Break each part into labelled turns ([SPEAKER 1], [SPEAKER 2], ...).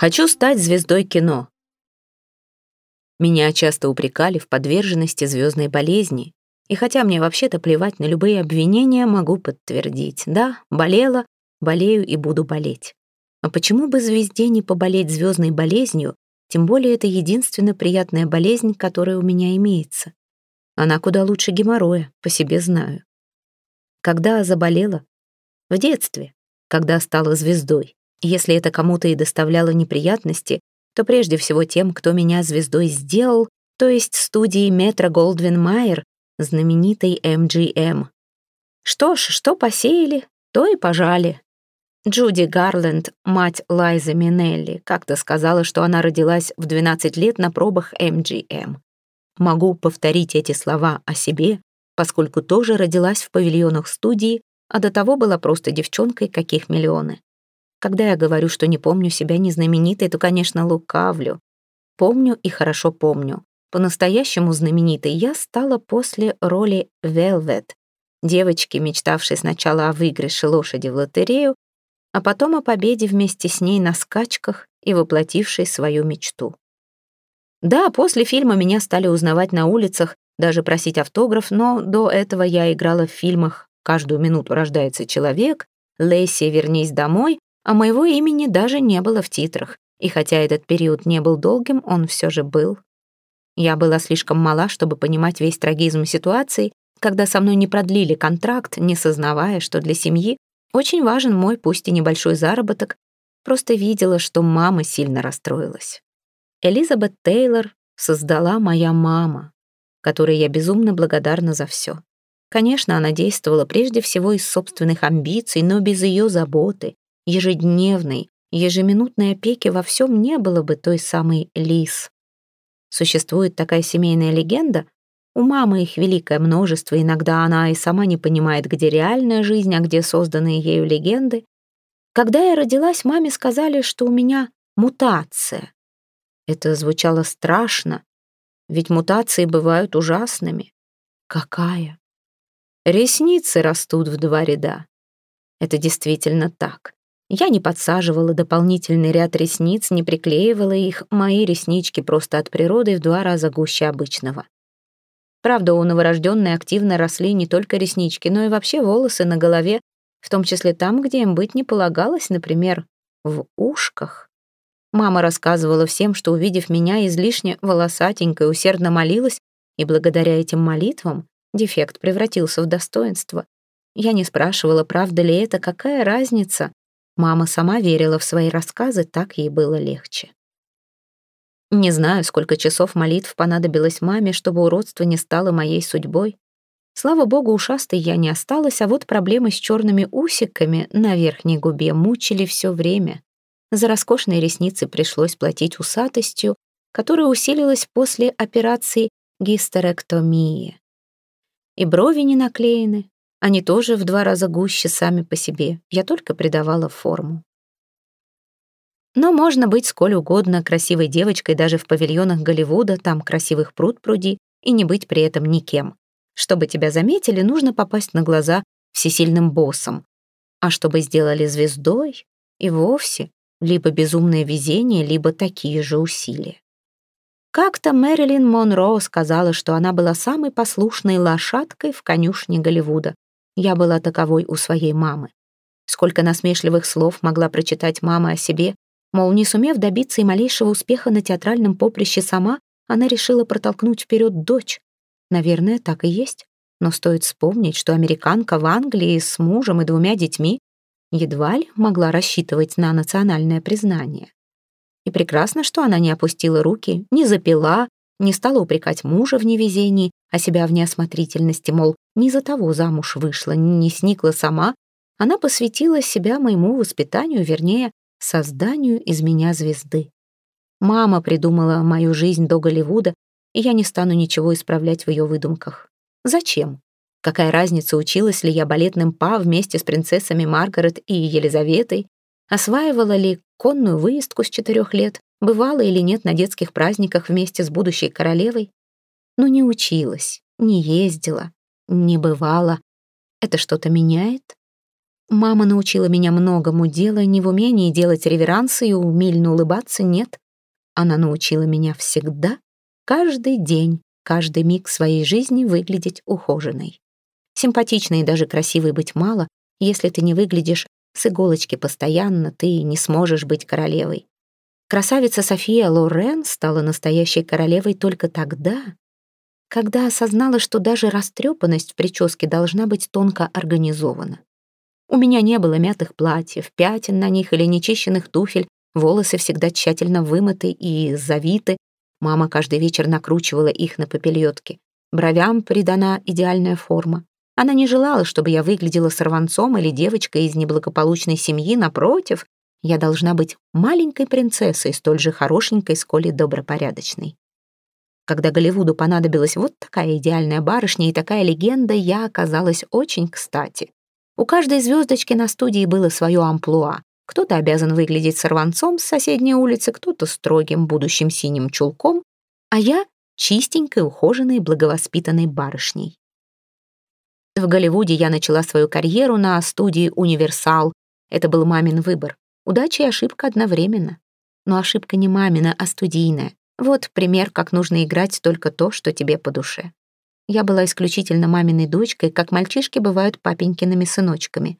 [SPEAKER 1] Хочу стать звездой кино. Меня часто упрекали в подверженности звездной болезни, и хотя мне вообще-то плевать на любые обвинения, могу подтвердить. Да, болела, болею и буду болеть. А почему бы звезде не поболеть звездной болезнью, тем более это единственная приятная болезнь, которая у меня имеется. Она куда лучше геморроя, по себе знаю. Когда заболела? В детстве, когда стала звездой. Если это кому-то и доставляло неприятности, то прежде всего тем, кто меня звездой сделал, то есть студии Метро Голдвин Майер, знаменитой MGM. Что ж, что посеяли, то и пожали. Джуди Гарленд, мать Лайзы Минелли, как-то сказала, что она родилась в 12 лет на пробах MGM. Могу повторить эти слова о себе, поскольку тоже родилась в павильонах студии, а до того была просто девчонкой, каких миллионы. Когда я говорю, что не помню себя незнаменитой, то, конечно, лукавлю. Помню и хорошо помню. По-настоящему знаменитой я стала после роли Велвет, девочки, мечтавшей сначала о выигрыше лошади в лотерею, а потом о победе вместе с ней на скачках и воплотившей свою мечту. Да, после фильма меня стали узнавать на улицах, даже просить автограф, но до этого я играла в фильмах «Каждую минуту рождается человек», «Лесси, вернись домой», а моего имени даже не было в титрах, и хотя этот период не был долгим, он все же был. Я была слишком мала, чтобы понимать весь трагизм ситуации, когда со мной не продлили контракт, не сознавая, что для семьи очень важен мой, пусть и небольшой заработок, просто видела, что мама сильно расстроилась. Элизабет Тейлор создала моя мама, которой я безумно благодарна за все. Конечно, она действовала прежде всего из собственных амбиций, но без ее заботы, ежедневной, ежеминутной опеки во всем не было бы той самой Лис. Существует такая семейная легенда, у мамы их великое множество, иногда она и сама не понимает, где реальная жизнь, а где созданные ею легенды. Когда я родилась, маме сказали, что у меня мутация. Это звучало страшно, ведь мутации бывают ужасными. Какая? Ресницы растут в два ряда. Это действительно так. Я не подсаживала дополнительный ряд ресниц, не приклеивала их, мои реснички просто от природы в два раза гуще обычного. Правда, у новорожденной активно росли не только реснички, но и вообще волосы на голове, в том числе там, где им быть не полагалось, например, в ушках. Мама рассказывала всем, что, увидев меня излишне волосатенькой, усердно молилась, и благодаря этим молитвам дефект превратился в достоинство. Я не спрашивала, правда ли это, какая разница. Мама сама верила в свои рассказы, так ей было легче. Не знаю, сколько часов молитв понадобилось маме, чтобы уродство не стало моей судьбой. Слава богу, ушастой я не осталась, а вот проблемы с черными усиками на верхней губе мучили все время. За роскошные ресницы пришлось платить усатостью, которая усилилась после операции гистерэктомии. И брови не наклеены, они тоже в два раза гуще сами по себе. Я только придавала форму. Но можно быть сколь угодно красивой девочкой даже в павильонах Голливуда, там красивых пруд пруди, и не быть при этом никем. Чтобы тебя заметили, нужно попасть на глаза всесильным боссом. А чтобы сделали звездой, и вовсе либо безумное везение, либо такие же усилия. Как-то Мэрилин Монро сказала, что она была самой послушной лошадкой в конюшне Голливуда. Я была таковой у своей мамы. Сколько насмешливых слов могла прочитать мама о себе, мол, не сумев добиться и малейшего успеха на театральном поприще сама, она решила протолкнуть вперед дочь. Наверное, так и есть. Но стоит вспомнить, что американка в Англии с мужем и двумя детьми едва ли могла рассчитывать на национальное признание. И прекрасно, что она не опустила руки, не запила, не стала упрекать мужа в невезении, а себя в неосмотрительности, мол, не за того замуж вышла, не сникла сама, она посвятила себя моему воспитанию, вернее, созданию из меня звезды. Мама придумала мою жизнь до Голливуда, и я не стану ничего исправлять в ее выдумках. Зачем? Какая разница, училась ли я балетным па вместе с принцессами Маргарет и Елизаветой, осваивала ли конную выездку с четырех лет, бывала или нет на детских праздниках вместе с будущей королевой. Но не училась, не ездила, не бывала. Это что-то меняет? Мама научила меня многому, дело не в умении делать реверансы и умильно улыбаться, нет. Она научила меня всегда, каждый день, каждый миг своей жизни выглядеть ухоженной. Симпатичной и даже красивой быть мало, если ты не выглядишь с иголочки постоянно, ты не сможешь быть королевой. Красавица София Лорен стала настоящей королевой только тогда, когда осознала, что даже растрепанность в прическе должна быть тонко организована. У меня не было мятых платьев, пятен на них или нечищенных туфель, волосы всегда тщательно вымыты и завиты. Мама каждый вечер накручивала их на попельотки. Бровям придана идеальная форма. Она не желала, чтобы я выглядела сорванцом или девочкой из неблагополучной семьи. Напротив, я должна быть маленькой принцессой, столь же хорошенькой, сколь и добропорядочной. Когда Голливуду понадобилась вот такая идеальная барышня и такая легенда, я оказалась очень кстати. У каждой звездочки на студии было свое амплуа. Кто-то обязан выглядеть сорванцом с соседней улицы, кто-то строгим будущим синим чулком, а я — чистенькой, ухоженной, благовоспитанной барышней. В Голливуде я начала свою карьеру на студии «Универсал». Это был мамин выбор. Удача и ошибка одновременно. Но ошибка не мамина, а студийная. Вот пример, как нужно играть только то, что тебе по душе. Я была исключительно маминой дочкой, как мальчишки бывают папенькиными сыночками.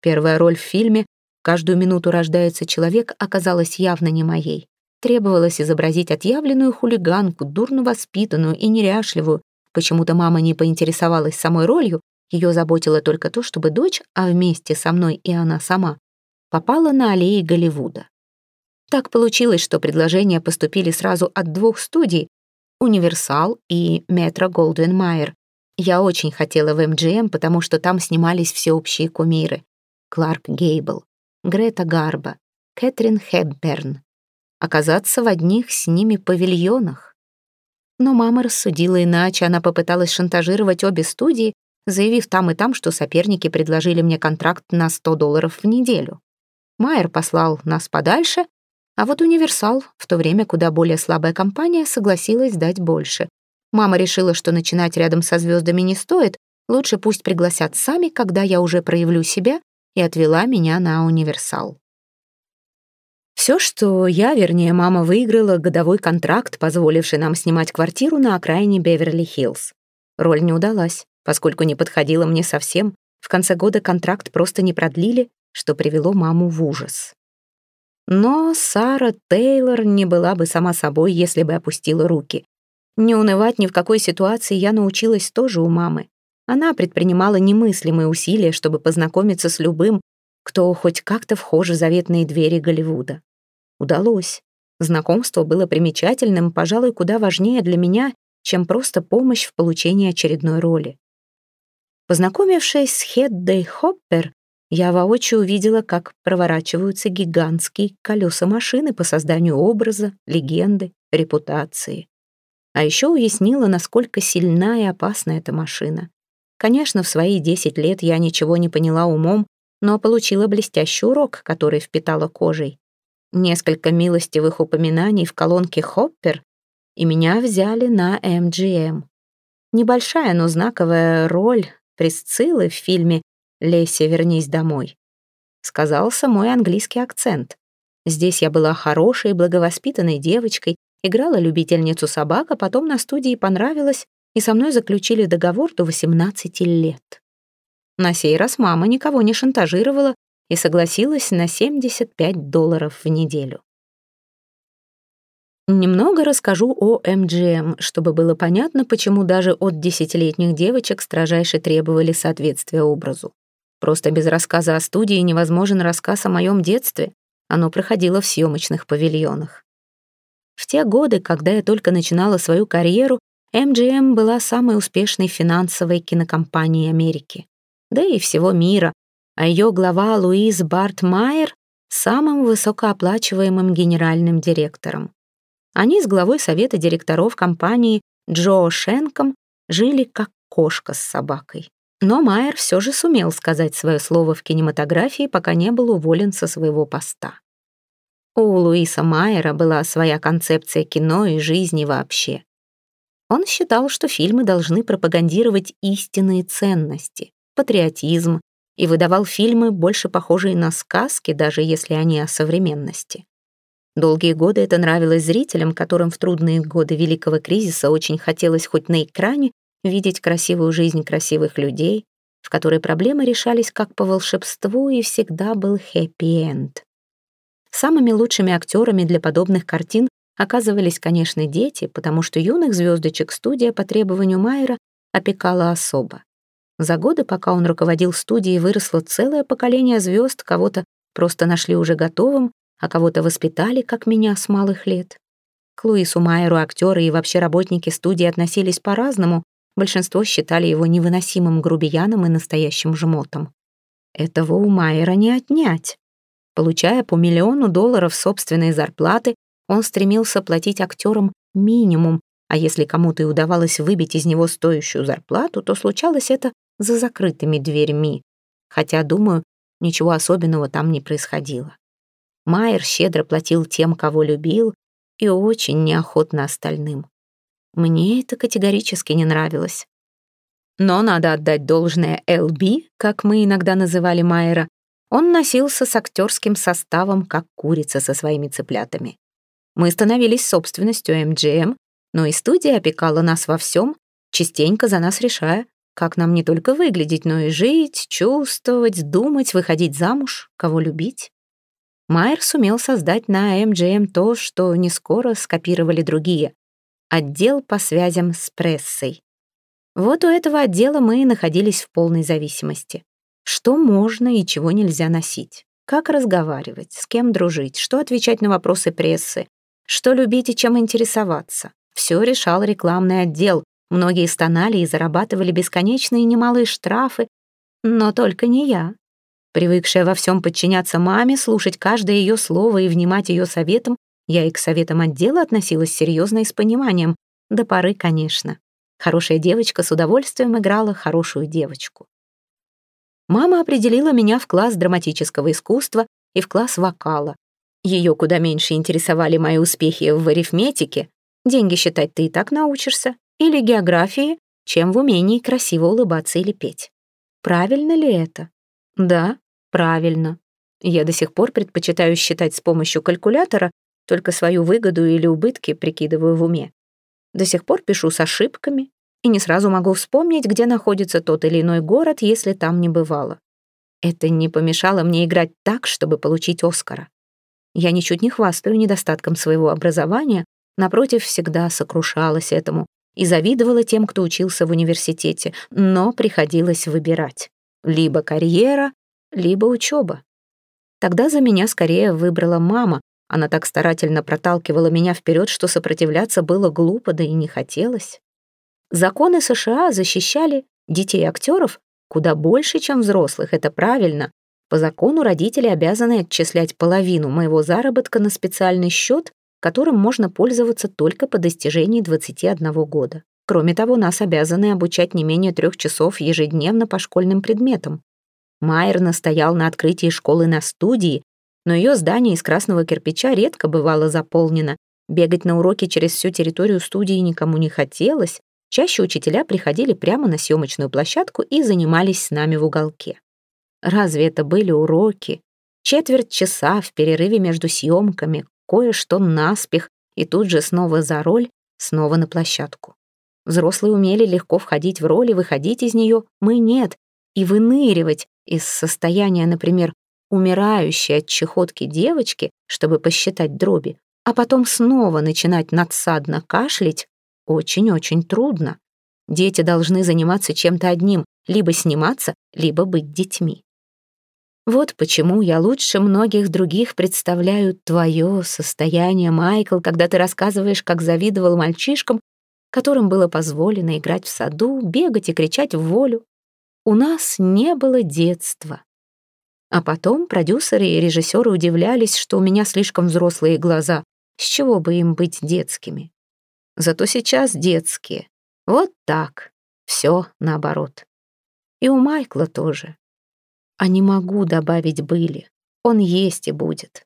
[SPEAKER 1] Первая роль в фильме «Каждую минуту рождается человек» оказалась явно не моей. Требовалось изобразить отъявленную хулиганку, дурно воспитанную и неряшливую. Почему-то мама не поинтересовалась самой ролью, ее заботило только то, чтобы дочь, а вместе со мной и она сама, попала на аллеи Голливуда. Так получилось, что предложения поступили сразу от двух студий, Универсал и Метро Голдвин Майер. Я очень хотела в МГМ, потому что там снимались всеобщие кумиры. Кларк Гейбл, Грета Гарба, Кэтрин Хепберн. Оказаться в одних с ними павильонах. Но мама рассудила иначе, она попыталась шантажировать обе студии, заявив там и там, что соперники предложили мне контракт на 100 долларов в неделю. Майер послал нас подальше, а вот «Универсал», в то время куда более слабая компания, согласилась дать больше. Мама решила, что начинать рядом со звездами не стоит, лучше пусть пригласят сами, когда я уже проявлю себя, и отвела меня на «Универсал». Все, что я, вернее, мама выиграла годовой контракт, позволивший нам снимать квартиру на окраине Беверли-Хиллз. Роль не удалась, поскольку не подходила мне совсем. В конце года контракт просто не продлили, что привело маму в ужас. Но Сара Тейлор не была бы сама собой, если бы опустила руки. Не унывать ни в какой ситуации я научилась тоже у мамы. Она предпринимала немыслимые усилия, чтобы познакомиться с любым, кто хоть как-то вхож в заветные двери Голливуда. Удалось. Знакомство было примечательным, пожалуй, куда важнее для меня, чем просто помощь в получении очередной роли. Познакомившись с Хеддой Хоппер, я воочию увидела, как проворачиваются гигантские колеса машины по созданию образа, легенды, репутации. А еще уяснила, насколько сильна и опасна эта машина. Конечно, в свои 10 лет я ничего не поняла умом, но получила блестящий урок, который впитала кожей. Несколько милостивых упоминаний в колонке «Хоппер», и меня взяли на MGM. Небольшая, но знаковая роль Присциллы в фильме «Леся, вернись домой», сказался мой английский акцент. Здесь я была хорошей, благовоспитанной девочкой, играла любительницу собак, а потом на студии понравилось, и со мной заключили договор до 18 лет. На сей раз мама никого не шантажировала и согласилась на 75 долларов в неделю. Немного расскажу о МГМ, чтобы было понятно, почему даже от десятилетних девочек строжайше требовали соответствия образу. Просто без рассказа о студии невозможен рассказ о моем детстве. Оно проходило в съемочных павильонах. В те годы, когда я только начинала свою карьеру, MGM была самой успешной финансовой кинокомпанией Америки, да и всего мира, а ее глава Луиз Барт Майер — самым высокооплачиваемым генеральным директором. Они с главой совета директоров компании Джо Шенком жили как кошка с собакой. Но Майер все же сумел сказать свое слово в кинематографии, пока не был уволен со своего поста. У Луиса Майера была своя концепция кино и жизни вообще. Он считал, что фильмы должны пропагандировать истинные ценности, патриотизм, и выдавал фильмы, больше похожие на сказки, даже если они о современности. Долгие годы это нравилось зрителям, которым в трудные годы Великого кризиса очень хотелось хоть на экране видеть красивую жизнь красивых людей, в которой проблемы решались как по волшебству и всегда был хэппи-энд. Самыми лучшими актерами для подобных картин оказывались, конечно, дети, потому что юных звездочек студия по требованию Майера опекала особо. За годы, пока он руководил студией, выросло целое поколение звезд, кого-то просто нашли уже готовым, а кого-то воспитали, как меня, с малых лет. К Луису Майеру актеры и вообще работники студии относились по-разному, большинство считали его невыносимым грубияном и настоящим жмотом. Этого у Майера не отнять. Получая по миллиону долларов собственной зарплаты, он стремился платить актерам минимум, а если кому-то и удавалось выбить из него стоящую зарплату, то случалось это за закрытыми дверьми. Хотя, думаю, ничего особенного там не происходило. Майер щедро платил тем, кого любил, и очень неохотно остальным. Мне это категорически не нравилось. Но надо отдать должное ЛБ, как мы иногда называли Майера, он носился с актерским составом, как курица со своими цыплятами. Мы становились собственностью МГМ, но и студия опекала нас во всем, частенько за нас решая, как нам не только выглядеть, но и жить, чувствовать, думать, выходить замуж, кого любить. Майер сумел создать на MGM то, что не скоро скопировали другие. Отдел по связям с прессой. Вот у этого отдела мы и находились в полной зависимости. Что можно и чего нельзя носить? Как разговаривать, с кем дружить, что отвечать на вопросы прессы, что любить и чем интересоваться. Все решал рекламный отдел, Многие стонали и зарабатывали бесконечные немалые штрафы, но только не я. Привыкшая во всем подчиняться маме, слушать каждое ее слово и внимать ее советам, я и к советам отдела относилась серьезно и с пониманием. До поры, конечно. Хорошая девочка с удовольствием играла хорошую девочку. Мама определила меня в класс драматического искусства и в класс вокала. Ее куда меньше интересовали мои успехи в арифметике. Деньги считать ты и так научишься или географии, чем в умении красиво улыбаться или петь. Правильно ли это? Да, правильно. Я до сих пор предпочитаю считать с помощью калькулятора, только свою выгоду или убытки прикидываю в уме. До сих пор пишу с ошибками и не сразу могу вспомнить, где находится тот или иной город, если там не бывало. Это не помешало мне играть так, чтобы получить Оскара. Я ничуть не хвастаю недостатком своего образования, напротив, всегда сокрушалась этому, и завидовала тем, кто учился в университете, но приходилось выбирать. Либо карьера, либо учеба. Тогда за меня скорее выбрала мама. Она так старательно проталкивала меня вперед, что сопротивляться было глупо, да и не хотелось. Законы США защищали детей актеров куда больше, чем взрослых, это правильно. По закону родители обязаны отчислять половину моего заработка на специальный счет, которым можно пользоваться только по достижении 21 года. Кроме того, нас обязаны обучать не менее трех часов ежедневно по школьным предметам. Майер настоял на открытии школы на студии, но ее здание из красного кирпича редко бывало заполнено. Бегать на уроки через всю территорию студии никому не хотелось. Чаще учителя приходили прямо на съемочную площадку и занимались с нами в уголке. Разве это были уроки? Четверть часа в перерыве между съемками, кое-что наспех, и тут же снова за роль, снова на площадку. Взрослые умели легко входить в роль и выходить из нее, мы нет, и выныривать из состояния, например, умирающей от чехотки девочки, чтобы посчитать дроби, а потом снова начинать надсадно кашлять, очень-очень трудно. Дети должны заниматься чем-то одним, либо сниматься, либо быть детьми. Вот почему я лучше многих других представляю твое состояние, Майкл, когда ты рассказываешь, как завидовал мальчишкам, которым было позволено играть в саду, бегать и кричать в волю. У нас не было детства. А потом продюсеры и режиссеры удивлялись, что у меня слишком взрослые глаза. С чего бы им быть детскими? Зато сейчас детские. Вот так. Все наоборот. И у Майкла тоже. А не могу добавить «были». Он есть и будет.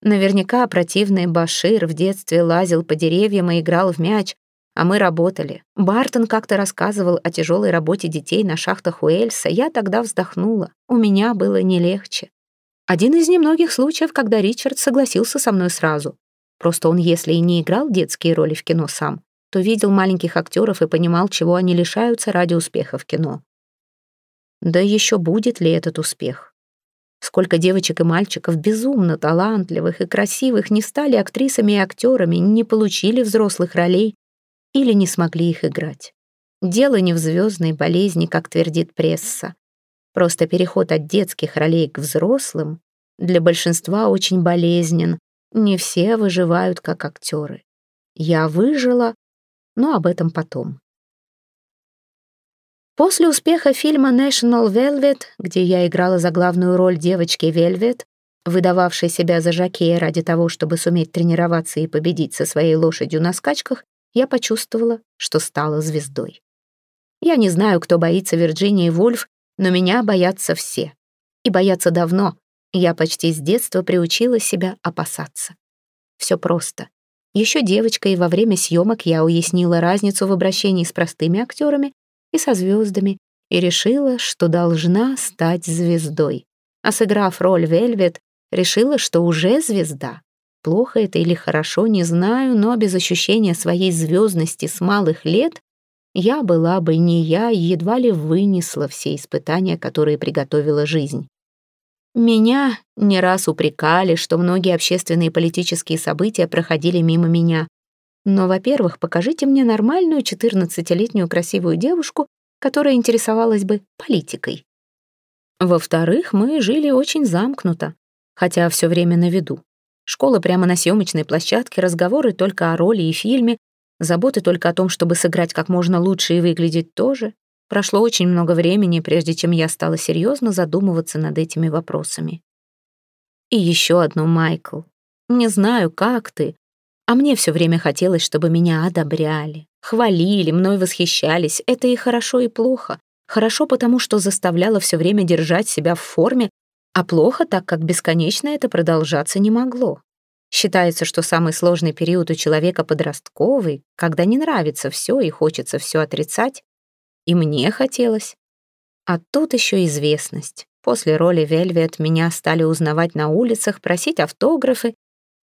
[SPEAKER 1] Наверняка противный Башир в детстве лазил по деревьям и играл в мяч, А мы работали. Бартон как-то рассказывал о тяжелой работе детей на шахтах Уэльса. Я тогда вздохнула. У меня было не легче. Один из немногих случаев, когда Ричард согласился со мной сразу. Просто он, если и не играл детские роли в кино сам, то видел маленьких актеров и понимал, чего они лишаются ради успеха в кино. Да еще будет ли этот успех? Сколько девочек и мальчиков безумно талантливых и красивых не стали актрисами и актерами, не получили взрослых ролей или не смогли их играть. Дело не в звездной болезни, как твердит пресса. Просто переход от детских ролей к взрослым для большинства очень болезнен. Не все выживают как актеры. Я выжила, но об этом потом. После успеха фильма National Velvet, где я играла за главную роль девочки Velvet, выдававшей себя за жакея ради того, чтобы суметь тренироваться и победить со своей лошадью на скачках, я почувствовала, что стала звездой. Я не знаю, кто боится Вирджинии Вульф, но меня боятся все. И боятся давно. Я почти с детства приучила себя опасаться. Все просто. Еще девочкой во время съемок я уяснила разницу в обращении с простыми актерами и со звездами и решила, что должна стать звездой. А сыграв роль Вельвет, решила, что уже звезда. Плохо это или хорошо, не знаю, но без ощущения своей звездности с малых лет я была бы не я едва ли вынесла все испытания, которые приготовила жизнь. Меня не раз упрекали, что многие общественные и политические события проходили мимо меня, но, во-первых, покажите мне нормальную 14-летнюю красивую девушку, которая интересовалась бы политикой. Во-вторых, мы жили очень замкнуто, хотя все время на виду. Школа прямо на съемочной площадке, разговоры только о роли и фильме, заботы только о том, чтобы сыграть как можно лучше и выглядеть тоже. Прошло очень много времени, прежде чем я стала серьезно задумываться над этими вопросами. И еще одно, Майкл. Не знаю, как ты, а мне все время хотелось, чтобы меня одобряли, хвалили, мной восхищались. Это и хорошо, и плохо. Хорошо, потому что заставляло все время держать себя в форме, а плохо, так как бесконечно это продолжаться не могло. Считается, что самый сложный период у человека подростковый, когда не нравится все и хочется все отрицать. И мне хотелось. А тут еще известность. После роли Вельвет меня стали узнавать на улицах, просить автографы,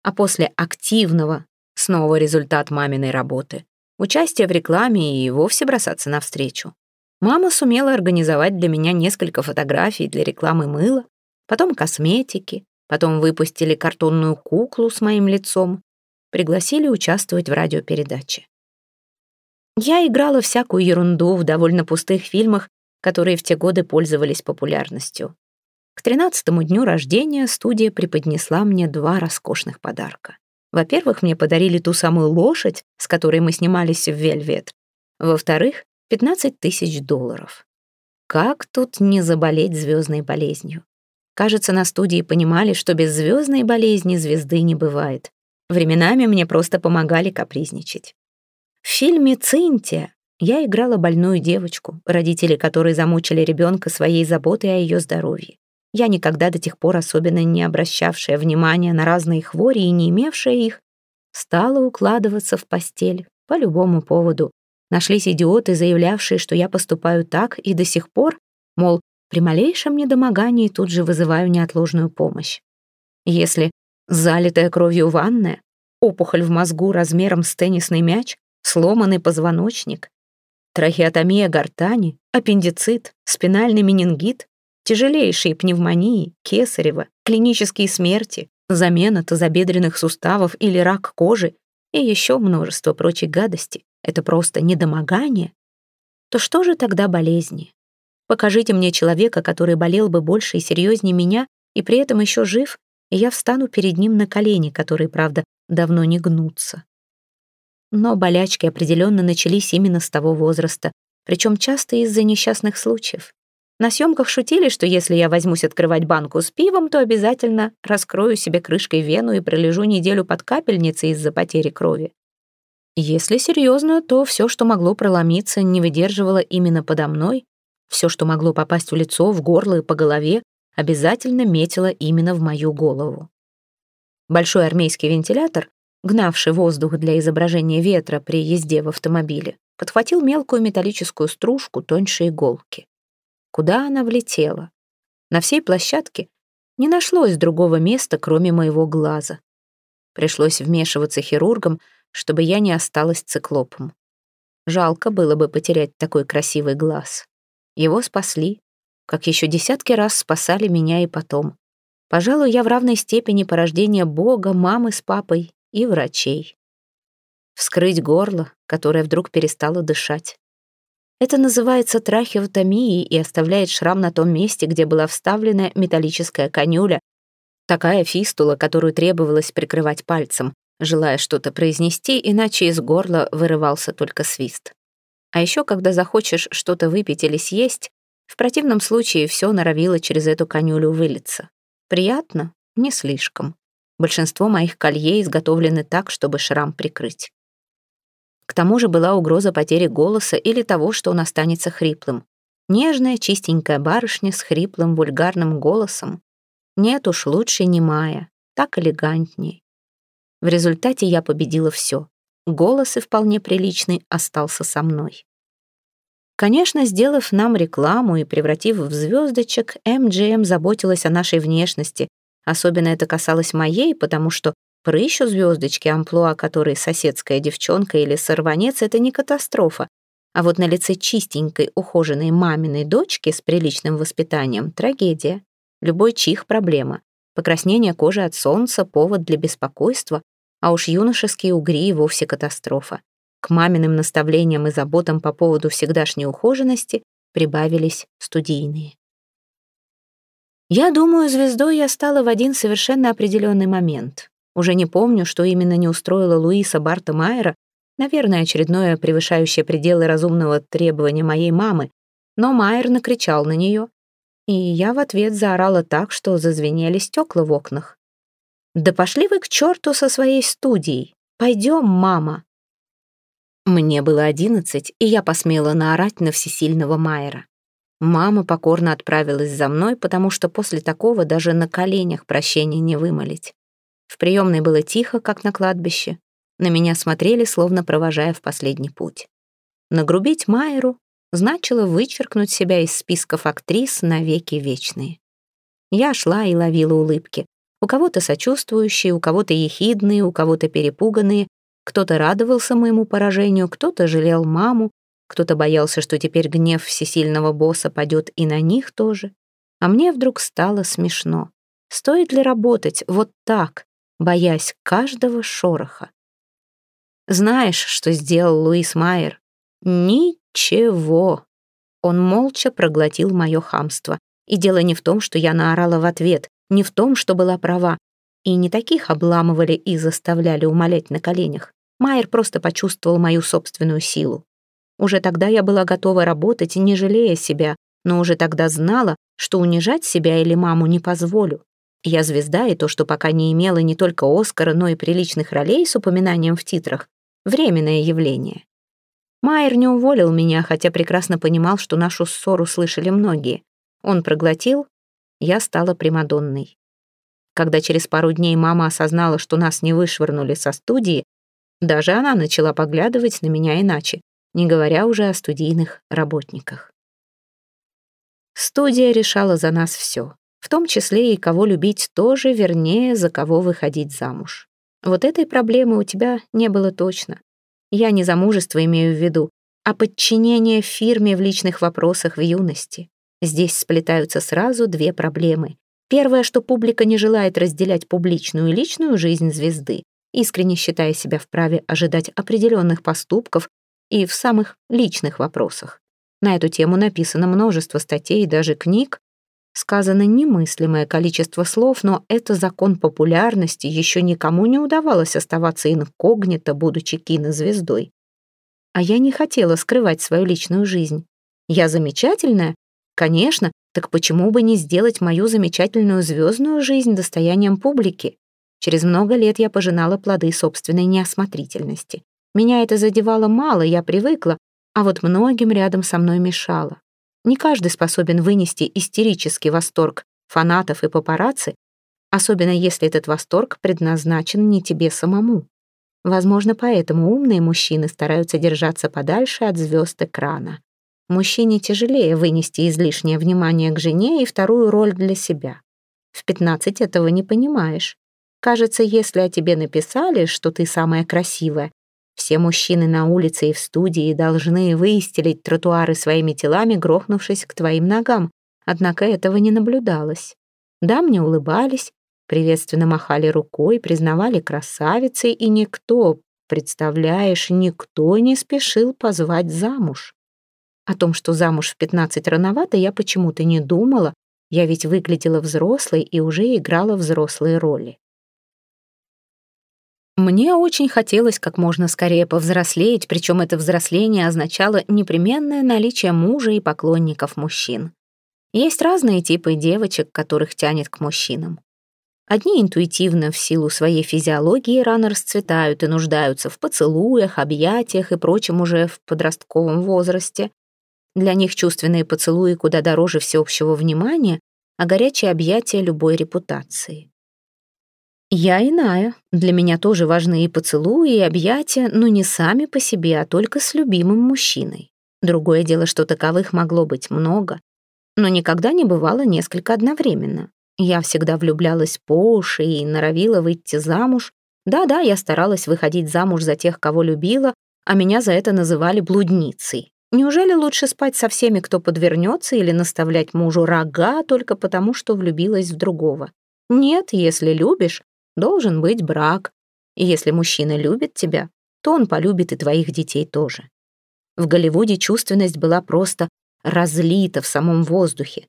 [SPEAKER 1] а после активного Снова результат маминой работы. Участие в рекламе и вовсе бросаться навстречу. Мама сумела организовать для меня несколько фотографий для рекламы мыла, потом косметики, потом выпустили картонную куклу с моим лицом, пригласили участвовать в радиопередаче. Я играла всякую ерунду в довольно пустых фильмах, которые в те годы пользовались популярностью. К тринадцатому дню рождения студия преподнесла мне два роскошных подарка. Во-первых, мне подарили ту самую лошадь, с которой мы снимались в Вельвет. Во-вторых, 15 тысяч долларов. Как тут не заболеть звездной болезнью? Кажется, на студии понимали, что без звездной болезни звезды не бывает. Временами мне просто помогали капризничать. В фильме «Цинтия» я играла больную девочку, родители которой замучили ребенка своей заботой о ее здоровье. Я никогда до тех пор особенно не обращавшая внимания на разные хвори и не имевшая их, стала укладываться в постель по любому поводу. Нашлись идиоты, заявлявшие, что я поступаю так, и до сих пор, мол, при малейшем недомогании тут же вызываю неотложную помощь. Если залитая кровью ванная, опухоль в мозгу размером с теннисный мяч, сломанный позвоночник, трахеотомия гортани, аппендицит, спинальный менингит, тяжелейшие пневмонии, кесарево, клинические смерти, замена тазобедренных суставов или рак кожи и еще множество прочей гадости — это просто недомогание, то что же тогда болезни? Покажите мне человека, который болел бы больше и серьезнее меня, и при этом еще жив, и я встану перед ним на колени, которые, правда, давно не гнутся. Но болячки определенно начались именно с того возраста, причем часто из-за несчастных случаев. На съемках шутили, что если я возьмусь открывать банку с пивом, то обязательно раскрою себе крышкой вену и пролежу неделю под капельницей из-за потери крови. Если серьезно, то все, что могло проломиться, не выдерживало именно подо мной, все, что могло попасть в лицо, в горло и по голове, обязательно метило именно в мою голову. Большой армейский вентилятор, гнавший воздух для изображения ветра при езде в автомобиле, подхватил мелкую металлическую стружку тоньше иголки. Куда она влетела? На всей площадке не нашлось другого места, кроме моего глаза. Пришлось вмешиваться хирургом, чтобы я не осталась циклопом. Жалко было бы потерять такой красивый глаз. Его спасли, как еще десятки раз спасали меня и потом. Пожалуй, я в равной степени порождение Бога, мамы с папой и врачей. Вскрыть горло, которое вдруг перестало дышать. Это называется трахеотомией и оставляет шрам на том месте, где была вставлена металлическая конюля, такая фистула, которую требовалось прикрывать пальцем, желая что-то произнести, иначе из горла вырывался только свист. А еще, когда захочешь что-то выпить или съесть, в противном случае все норовило через эту конюлю вылиться. Приятно? Не слишком. Большинство моих колье изготовлены так, чтобы шрам прикрыть. К тому же была угроза потери голоса или того, что он останется хриплым. Нежная, чистенькая барышня с хриплым, вульгарным голосом. Нет уж, лучше не Майя, так элегантнее. В результате я победила все. Голос и вполне приличный остался со мной. Конечно, сделав нам рекламу и превратив в звездочек, MGM заботилась о нашей внешности. Особенно это касалось моей, потому что Прыщ у звездочки, амплуа которой соседская девчонка или сорванец — это не катастрофа. А вот на лице чистенькой, ухоженной маминой дочки с приличным воспитанием — трагедия. Любой чих — проблема. Покраснение кожи от солнца — повод для беспокойства, а уж юношеские угри и вовсе катастрофа. К маминым наставлениям и заботам по поводу всегдашней ухоженности прибавились студийные. Я думаю, звездой я стала в один совершенно определенный момент. Уже не помню, что именно не устроило Луиса Барта Майера, наверное, очередное превышающее пределы разумного требования моей мамы, но Майер накричал на нее, и я в ответ заорала так, что зазвенели стекла в окнах. «Да пошли вы к черту со своей студией! Пойдем, мама!» Мне было одиннадцать, и я посмела наорать на всесильного Майера. Мама покорно отправилась за мной, потому что после такого даже на коленях прощения не вымолить. В приемной было тихо, как на кладбище. На меня смотрели, словно провожая в последний путь. Нагрубить Майеру значило вычеркнуть себя из списков актрис на веки вечные. Я шла и ловила улыбки. У кого-то сочувствующие, у кого-то ехидные, у кого-то перепуганные. Кто-то радовался моему поражению, кто-то жалел маму, кто-то боялся, что теперь гнев всесильного босса падет и на них тоже. А мне вдруг стало смешно. Стоит ли работать вот так, боясь каждого шороха. Знаешь, что сделал Луис Майер? Ничего. Он молча проглотил мое хамство. И дело не в том, что я наорала в ответ, не в том, что была права. И не таких обламывали и заставляли умолять на коленях. Майер просто почувствовал мою собственную силу. Уже тогда я была готова работать, не жалея себя, но уже тогда знала, что унижать себя или маму не позволю. Я звезда, и то, что пока не имела не только Оскара, но и приличных ролей с упоминанием в титрах, временное явление. Майер не уволил меня, хотя прекрасно понимал, что нашу ссору слышали многие. Он проглотил, я стала Примадонной. Когда через пару дней мама осознала, что нас не вышвырнули со студии, даже она начала поглядывать на меня иначе, не говоря уже о студийных работниках. Студия решала за нас все в том числе и кого любить тоже, вернее, за кого выходить замуж. Вот этой проблемы у тебя не было точно. Я не замужество имею в виду, а подчинение фирме в личных вопросах в юности. Здесь сплетаются сразу две проблемы. Первое, что публика не желает разделять публичную и личную жизнь звезды, искренне считая себя вправе ожидать определенных поступков и в самых личных вопросах. На эту тему написано множество статей и даже книг, Сказано немыслимое количество слов, но это закон популярности, еще никому не удавалось оставаться инкогнито, будучи кинозвездой. А я не хотела скрывать свою личную жизнь. Я замечательная? Конечно, так почему бы не сделать мою замечательную звездную жизнь достоянием публики? Через много лет я пожинала плоды собственной неосмотрительности. Меня это задевало мало, я привыкла, а вот многим рядом со мной мешало. Не каждый способен вынести истерический восторг фанатов и папарацци, особенно если этот восторг предназначен не тебе самому. Возможно, поэтому умные мужчины стараются держаться подальше от звезд экрана. Мужчине тяжелее вынести излишнее внимание к жене и вторую роль для себя. В 15 этого не понимаешь. Кажется, если о тебе написали, что ты самая красивая, все мужчины на улице и в студии должны выстелить тротуары своими телами, грохнувшись к твоим ногам. Однако этого не наблюдалось. Да, мне улыбались, приветственно махали рукой, признавали красавицей, и никто, представляешь, никто не спешил позвать замуж. О том, что замуж в 15 рановато, я почему-то не думала, я ведь выглядела взрослой и уже играла взрослые роли. Мне очень хотелось как можно скорее повзрослеть, причем это взросление означало непременное наличие мужа и поклонников мужчин. Есть разные типы девочек, которых тянет к мужчинам. Одни интуитивно в силу своей физиологии рано расцветают и нуждаются в поцелуях, объятиях и прочем уже в подростковом возрасте. Для них чувственные поцелуи куда дороже всеобщего внимания, а горячие объятия любой репутации. Я иная. Для меня тоже важны и поцелуи, и объятия, но не сами по себе, а только с любимым мужчиной. Другое дело, что таковых могло быть много, но никогда не бывало несколько одновременно. Я всегда влюблялась по уши и норовила выйти замуж. Да-да, я старалась выходить замуж за тех, кого любила, а меня за это называли блудницей. Неужели лучше спать со всеми, кто подвернется, или наставлять мужу рога только потому, что влюбилась в другого? Нет, если любишь, должен быть брак. И если мужчина любит тебя, то он полюбит и твоих детей тоже. В Голливуде чувственность была просто разлита в самом воздухе.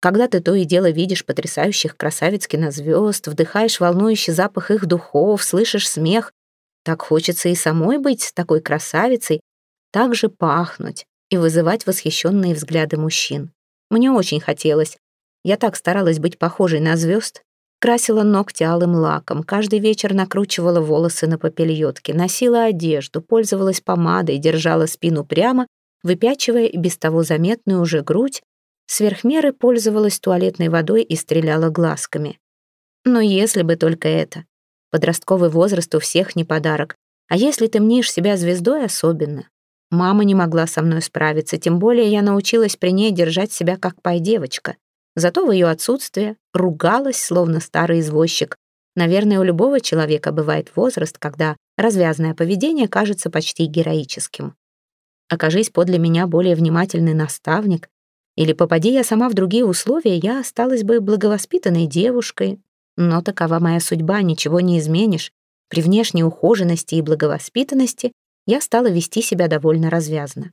[SPEAKER 1] Когда ты то и дело видишь потрясающих красавиц кинозвезд, вдыхаешь волнующий запах их духов, слышишь смех, так хочется и самой быть такой красавицей, так же пахнуть и вызывать восхищенные взгляды мужчин. Мне очень хотелось. Я так старалась быть похожей на звезд. Красила ногти алым лаком, каждый вечер накручивала волосы на попельотке, носила одежду, пользовалась помадой, держала спину прямо, выпячивая и без того заметную уже грудь, Сверхмеры пользовалась туалетной водой и стреляла глазками. Но если бы только это. Подростковый возраст у всех не подарок. А если ты мнишь себя звездой, особенно. Мама не могла со мной справиться, тем более я научилась при ней держать себя как пай-девочка. Зато в ее отсутствие ругалась, словно старый извозчик. Наверное, у любого человека бывает возраст, когда развязное поведение кажется почти героическим. Окажись подле меня более внимательный наставник, или попади я сама в другие условия, я осталась бы благовоспитанной девушкой. Но такова моя судьба, ничего не изменишь. При внешней ухоженности и благовоспитанности я стала вести себя довольно развязно.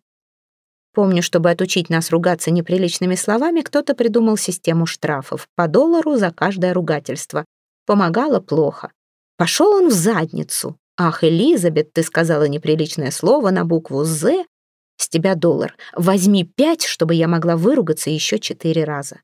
[SPEAKER 1] Помню, чтобы отучить нас ругаться неприличными словами, кто-то придумал систему штрафов по доллару за каждое ругательство. Помогало плохо. Пошел он в задницу. Ах, Элизабет, ты сказала неприличное слово на букву «З», с тебя доллар. Возьми пять, чтобы я могла выругаться еще четыре раза.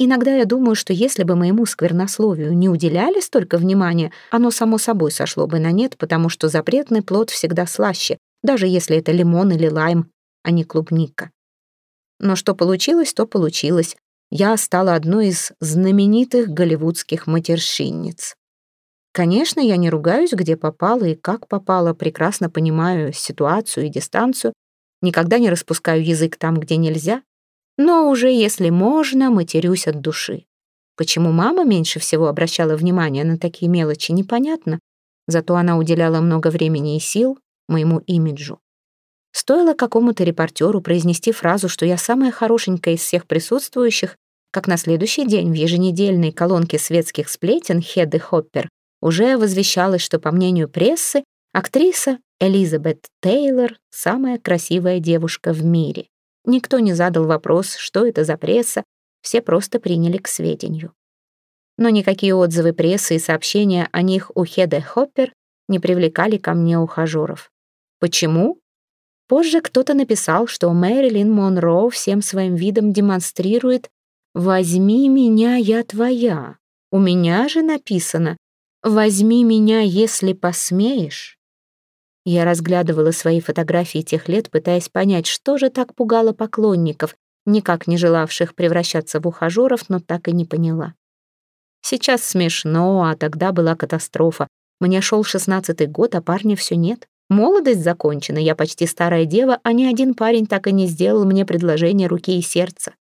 [SPEAKER 1] Иногда я думаю, что если бы моему сквернословию не уделяли столько внимания, оно само собой сошло бы на нет, потому что запретный плод всегда слаще, даже если это лимон или лайм, а не клубника. Но что получилось, то получилось. Я стала одной из знаменитых голливудских матершинниц. Конечно, я не ругаюсь, где попало и как попало, прекрасно понимаю ситуацию и дистанцию, никогда не распускаю язык там, где нельзя, но уже если можно, матерюсь от души. Почему мама меньше всего обращала внимание на такие мелочи, непонятно, зато она уделяла много времени и сил моему имиджу. Стоило какому-то репортеру произнести фразу, что я самая хорошенькая из всех присутствующих, как на следующий день в еженедельной колонке светских сплетен Хеды Хоппер уже возвещалось, что, по мнению прессы, актриса Элизабет Тейлор — самая красивая девушка в мире. Никто не задал вопрос, что это за пресса, все просто приняли к сведению. Но никакие отзывы прессы и сообщения о них у Хеде Хоппер не привлекали ко мне ухажеров. Почему? Позже кто-то написал, что Мэрилин Монро всем своим видом демонстрирует «Возьми меня, я твоя». У меня же написано «Возьми меня, если посмеешь». Я разглядывала свои фотографии тех лет, пытаясь понять, что же так пугало поклонников, никак не желавших превращаться в ухажеров, но так и не поняла. Сейчас смешно, а тогда была катастрофа. Мне шел шестнадцатый год, а парня все нет. Молодость закончена, я почти старая дева, а ни один парень так и не сделал мне предложение руки и сердца.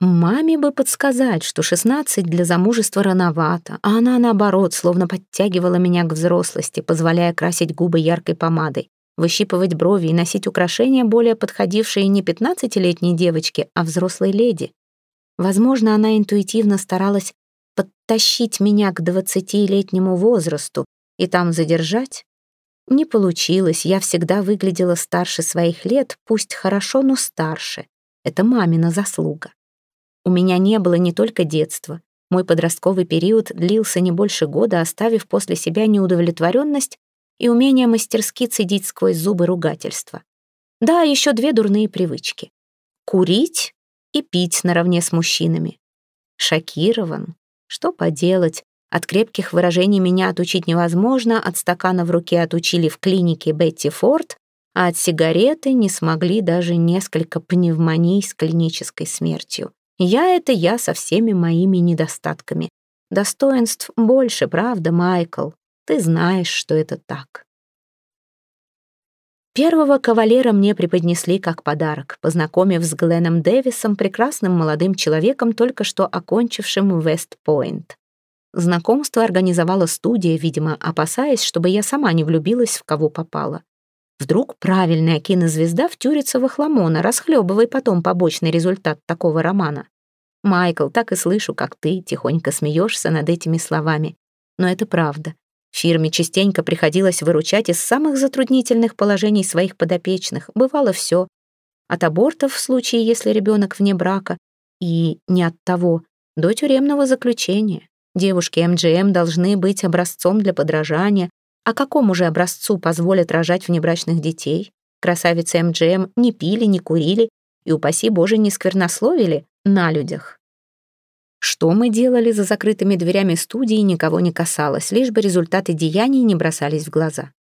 [SPEAKER 1] Маме бы подсказать, что шестнадцать для замужества рановато, а она, наоборот, словно подтягивала меня к взрослости, позволяя красить губы яркой помадой, выщипывать брови и носить украшения, более подходившие не пятнадцатилетней девочке, а взрослой леди. Возможно, она интуитивно старалась подтащить меня к двадцатилетнему возрасту и там задержать, не получилось, я всегда выглядела старше своих лет, пусть хорошо, но старше. Это мамина заслуга. У меня не было не только детства. Мой подростковый период длился не больше года, оставив после себя неудовлетворенность и умение мастерски цедить сквозь зубы ругательства. Да, еще две дурные привычки. Курить и пить наравне с мужчинами. Шокирован. Что поделать, от крепких выражений меня отучить невозможно, от стакана в руке отучили в клинике Бетти Форд, а от сигареты не смогли даже несколько пневмоний с клинической смертью. Я — это я со всеми моими недостатками. Достоинств больше, правда, Майкл? Ты знаешь, что это так. Первого кавалера мне преподнесли как подарок, познакомив с Гленном Дэвисом, прекрасным молодым человеком, только что окончившим Вест-Пойнт. Знакомство организовала студия, видимо, опасаясь, чтобы я сама не влюбилась в кого попало. Вдруг правильная кинозвезда втюрится в охламона, расхлебывая потом побочный результат такого романа. Майкл, так и слышу, как ты тихонько смеешься над этими словами. Но это правда. Фирме частенько приходилось выручать из самых затруднительных положений своих подопечных. Бывало все. От абортов в случае, если ребенок вне брака, и не от того, до тюремного заключения. Девушки МГМ должны быть образцом для подражания. А какому же образцу позволят рожать внебрачных детей? Красавицы МГМ не пили, не курили и, упаси Боже, не сквернословили на людях. Что мы делали за закрытыми дверями студии, никого не касалось, лишь бы результаты деяний не бросались в глаза.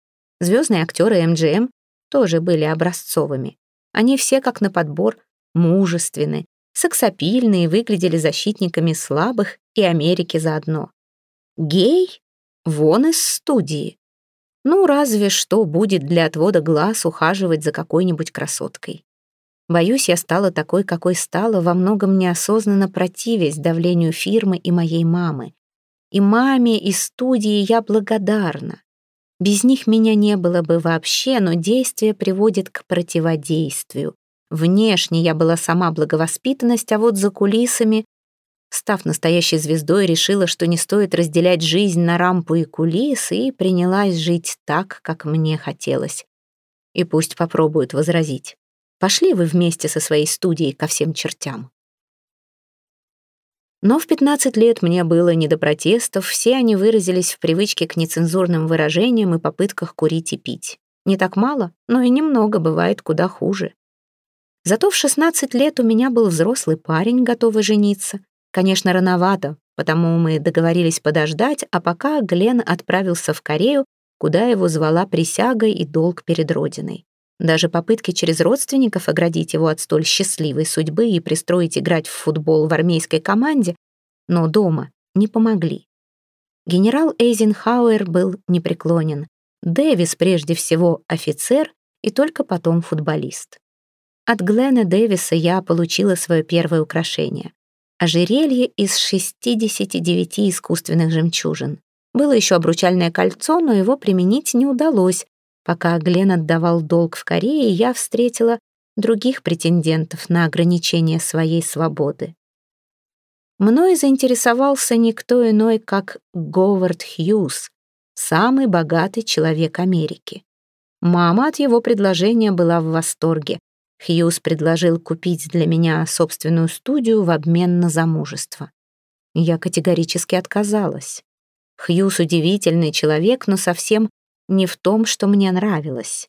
[SPEAKER 1] Звездные актеры МГМ тоже были образцовыми. Они все, как на подбор, мужественны, сексапильные, выглядели защитниками слабых и Америки заодно. Гей? Вон из студии. Ну, разве что будет для отвода глаз ухаживать за какой-нибудь красоткой. Боюсь, я стала такой, какой стала, во многом неосознанно противясь давлению фирмы и моей мамы. И маме, и студии я благодарна. Без них меня не было бы вообще, но действие приводит к противодействию. Внешне я была сама благовоспитанность, а вот за кулисами, став настоящей звездой, решила, что не стоит разделять жизнь на рампу и кулисы, и принялась жить так, как мне хотелось. И пусть попробуют возразить. Пошли вы вместе со своей студией ко всем чертям. Но в 15 лет мне было не до протестов, все они выразились в привычке к нецензурным выражениям и попытках курить и пить. Не так мало, но и немного бывает куда хуже. Зато в 16 лет у меня был взрослый парень, готовый жениться. Конечно, рановато, потому мы договорились подождать, а пока Глен отправился в Корею, куда его звала присяга и долг перед Родиной. Даже попытки через родственников оградить его от столь счастливой судьбы и пристроить играть в футбол в армейской команде, но дома не помогли. Генерал Эйзенхауэр был непреклонен. Дэвис прежде всего офицер и только потом футболист. От Глена Дэвиса я получила свое первое украшение. Ожерелье из 69 искусственных жемчужин. Было еще обручальное кольцо, но его применить не удалось. Пока Глен отдавал долг в Корее, я встретила других претендентов на ограничение своей свободы. Мной заинтересовался никто иной, как Говард Хьюз, самый богатый человек Америки. Мама от его предложения была в восторге. Хьюз предложил купить для меня собственную студию в обмен на замужество. Я категорически отказалась. Хьюз удивительный человек, но совсем не в том, что мне нравилось.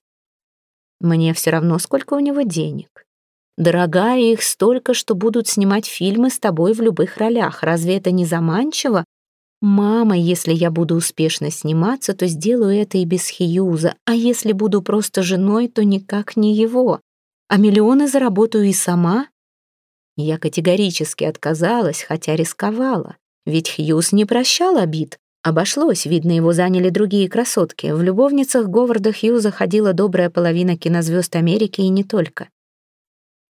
[SPEAKER 1] Мне все равно, сколько у него денег. Дорогая, их столько, что будут снимать фильмы с тобой в любых ролях. Разве это не заманчиво? Мама, если я буду успешно сниматься, то сделаю это и без Хьюза, а если буду просто женой, то никак не его а миллионы заработаю и сама? Я категорически отказалась, хотя рисковала, ведь Хьюз не прощал обид, Обошлось, видно, его заняли другие красотки. В любовницах Говарда Хьюза ходила добрая половина кинозвезд Америки и не только.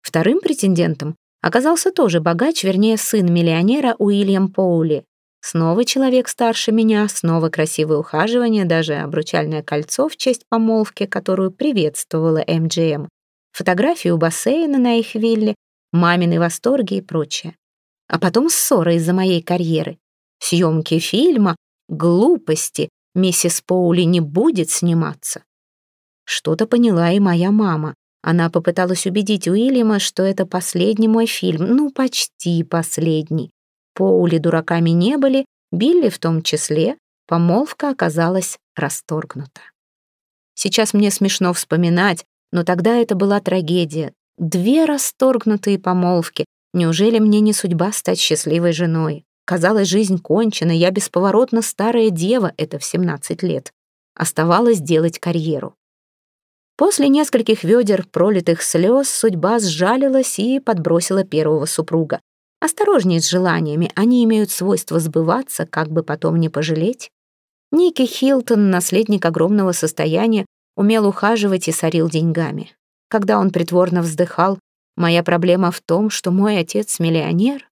[SPEAKER 1] Вторым претендентом оказался тоже богач, вернее, сын миллионера Уильям Поули. Снова человек старше меня, снова красивое ухаживание, даже обручальное кольцо в честь помолвки, которую приветствовала МГМ, фотографии у бассейна на их вилле, мамины восторги и прочее. А потом ссора из-за моей карьеры. Съемки фильма, глупости, миссис Поули не будет сниматься. Что-то поняла и моя мама. Она попыталась убедить Уильяма, что это последний мой фильм, ну, почти последний. Поули дураками не были, Билли в том числе, помолвка оказалась расторгнута. Сейчас мне смешно вспоминать, но тогда это была трагедия. Две расторгнутые помолвки. Неужели мне не судьба стать счастливой женой? Казалось, жизнь кончена, я бесповоротно старая дева, это в 17 лет. Оставалось делать карьеру. После нескольких ведер пролитых слез судьба сжалилась и подбросила первого супруга. Осторожней с желаниями, они имеют свойство сбываться, как бы потом не пожалеть. Ники Хилтон, наследник огромного состояния, умел ухаживать и сорил деньгами. Когда он притворно вздыхал, моя проблема в том, что мой отец миллионер.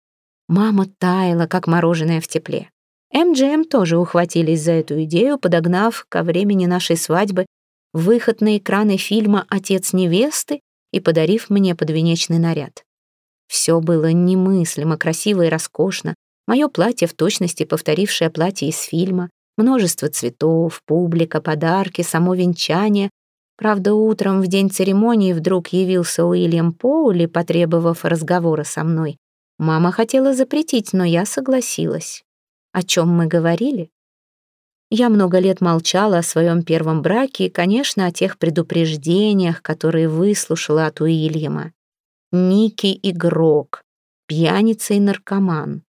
[SPEAKER 1] Мама таяла, как мороженое в тепле. МГМ тоже ухватились за эту идею, подогнав ко времени нашей свадьбы выход на экраны фильма «Отец невесты» и подарив мне подвенечный наряд. Все было немыслимо красиво и роскошно. Мое платье в точности повторившее платье из фильма, множество цветов, публика, подарки, само венчание. Правда, утром в день церемонии вдруг явился Уильям Поули, потребовав разговора со мной. Мама хотела запретить, но я согласилась. О чем мы говорили? Я много лет молчала о своем первом браке и, конечно, о тех предупреждениях, которые выслушала от Уильяма. Ники — игрок, пьяница и наркоман.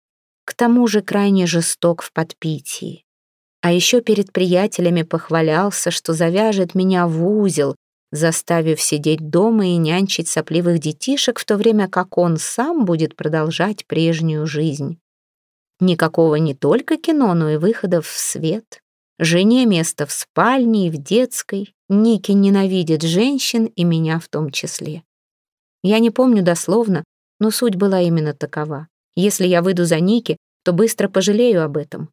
[SPEAKER 1] К тому же крайне жесток в подпитии. А еще перед приятелями похвалялся, что завяжет меня в узел, заставив сидеть дома и нянчить сопливых детишек, в то время как он сам будет продолжать прежнюю жизнь. Никакого не только кино, но и выходов в свет. Жене место в спальне и в детской. Ники ненавидит женщин и меня в том числе. Я не помню дословно, но суть была именно такова. Если я выйду за Ники, то быстро пожалею об этом.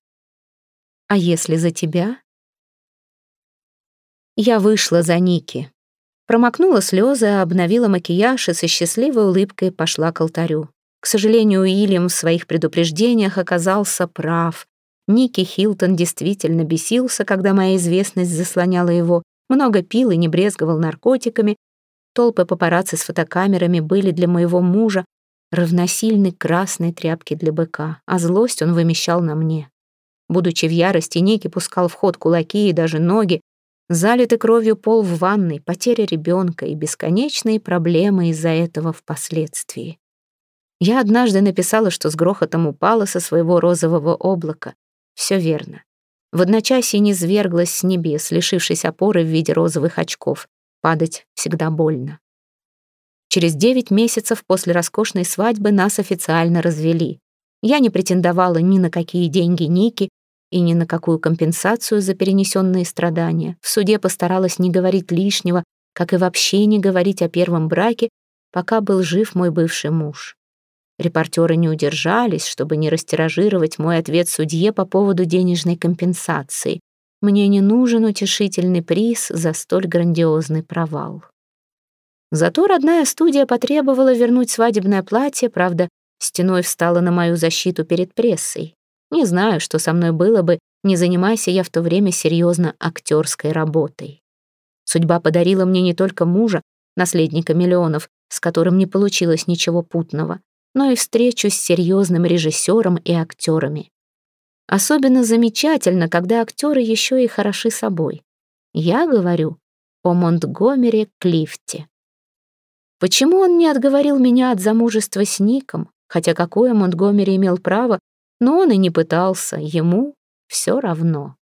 [SPEAKER 1] А если за тебя? Я вышла за Ники. Промокнула слезы, обновила макияж и со счастливой улыбкой пошла к алтарю. К сожалению, Уильям в своих предупреждениях оказался прав. Ники Хилтон действительно бесился, когда моя известность заслоняла его, много пил и не брезговал наркотиками. Толпы папарацци с фотокамерами были для моего мужа равносильны красной тряпке для быка, а злость он вымещал на мне. Будучи в ярости, Ники пускал в ход кулаки и даже ноги, залитый кровью пол в ванной, потеря ребенка и бесконечные проблемы из-за этого впоследствии. Я однажды написала, что с грохотом упала со своего розового облака. Все верно. В одночасье низверглась с небес, лишившись опоры в виде розовых очков. Падать всегда больно. Через девять месяцев после роскошной свадьбы нас официально развели. Я не претендовала ни на какие деньги Ники и ни на какую компенсацию за перенесенные страдания. В суде постаралась не говорить лишнего, как и вообще не говорить о первом браке, пока был жив мой бывший муж. Репортеры не удержались, чтобы не растиражировать мой ответ судье по поводу денежной компенсации. Мне не нужен утешительный приз за столь грандиозный провал. Зато родная студия потребовала вернуть свадебное платье, правда, стеной встала на мою защиту перед прессой. Не знаю, что со мной было бы, не занимайся я в то время серьезно актерской работой. Судьба подарила мне не только мужа, наследника миллионов, с которым не получилось ничего путного, но и встречу с серьезным режиссером и актерами. Особенно замечательно, когда актеры еще и хороши собой. Я говорю о Монтгомере Клифте. Почему он не отговорил меня от замужества с Ником, хотя какое Монтгомери имел право, но он и не пытался, ему все равно.